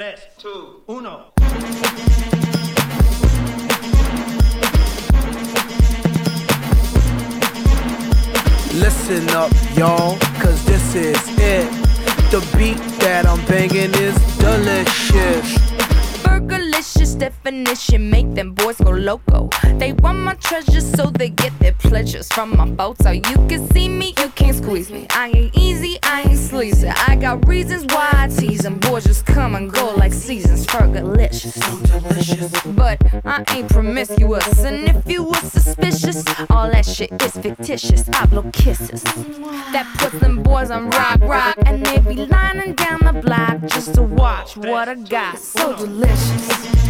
tres, two, uno. Listen up, y'all, cause this is it. The beat that I'm banging is delicious delicious definition make them boys go loco. They want my treasures so they get their pleasures from my photo. You can see me, you can't squeeze me. I ain't easy, I ain't sleazy. I got reasons why I tease them. Boys just come and go like seasons. Fergalicious, so delicious. But I ain't promiscuous, and if you were suspicious, all that shit is fictitious. I blow kisses. That puts them boys on rock, rock, and they be lining down the block just to watch what I got. So delicious.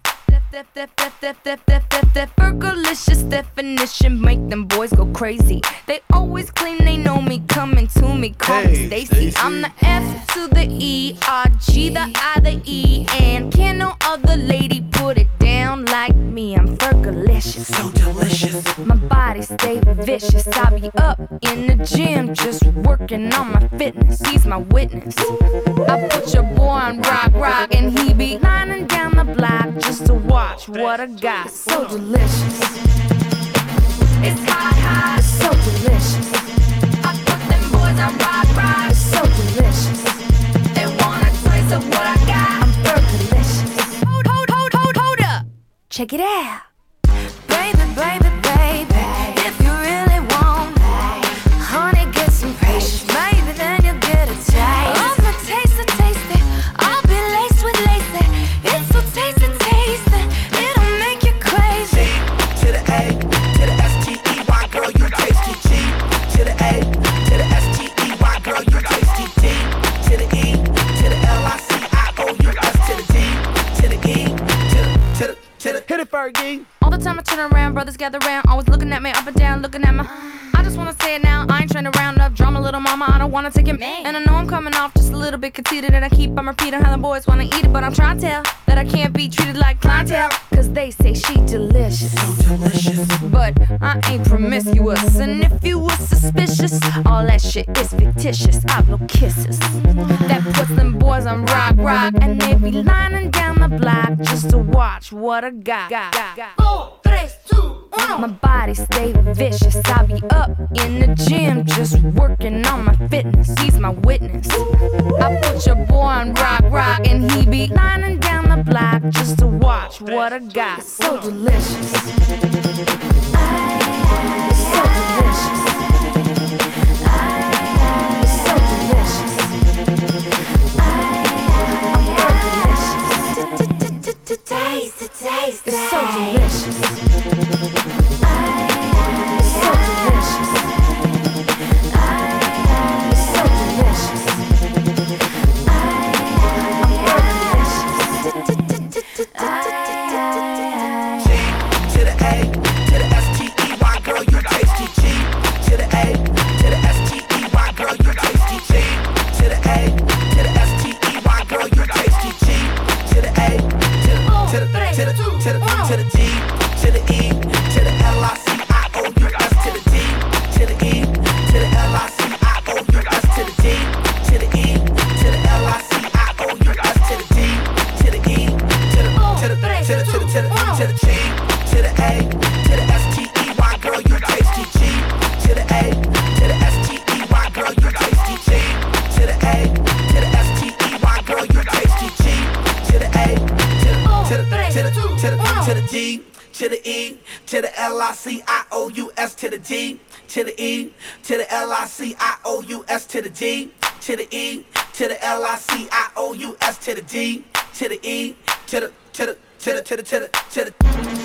I put them boys on rock, rock, it's so delicious. They want a taste of what I got. I'm Fergalicious. Taste, taste, taste. Fergalicious, that. Fergalicious, that. Fergalicious, that. Fergalicious definition make them boys go crazy. They always claim they know me, coming to me, call me Stacy. I'm the F to the E, R G the I the E, and can no other lady put it like me. I'm Fergalicious, so delicious. My body stay vicious. I be up in the gym just working on my fitness. He's my witness. I put your boy on rock, rock, and he be lining down the block just to watch what I got. So delicious. Check it out. Baby, baby, Fergie. All the time I turn around, brothers gather around, always looking at me up and down, looking at my. I just wanna say it now, I ain't trying to round up drama, little mama. I don't wanna take it. man. And I know I'm coming off just a little bit conceited, and I keep on repeating how the boys wanna eat it, but I'm trying to tell that I can't be treated like clientele. Cause they say she delicious. So delicious. But I ain't promiscuous, and if you was suspicious, all that shit is fictitious. I blow kisses. That puts them boys on rock, rock, and they be lining down the block just to watch what I got. got, got, got. My body stay vicious. I be up in the gym just working on my fitness. He's my witness. I put your boy on rock, rock, and he be lining down the block just to watch what I got. So delicious. So delicious. So delicious. I'm Fergalicious. Taste, taste, it's so delicious. To the G, to the A, to the S T E Y, girl, you tasty. G to the A, to the S T E Y, girl, you tasty. G to the A, to the S T E Y, girl, you tasty. G to the A, to the to the to the to the to the D, to the E, to the L I C I O U S to the D, to the E, to the L I C I O U S to the D, to the E, to the L I C I O U S to the D, to the E, to the the to the to the